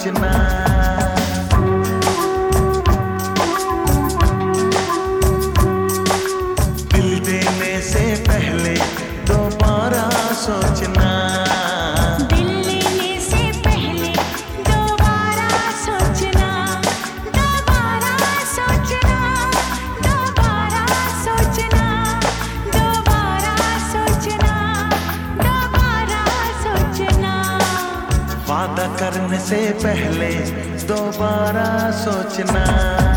tonight. वादा करने से पहले दोबारा सोचना।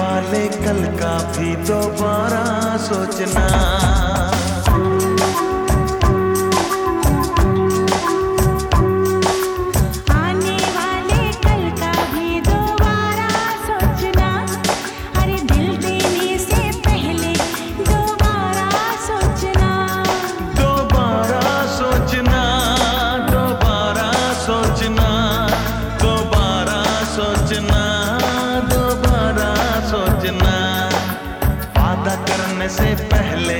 वाले कल का भी दोबारा सोचना। सोचना दोबारा सोचना। से पहले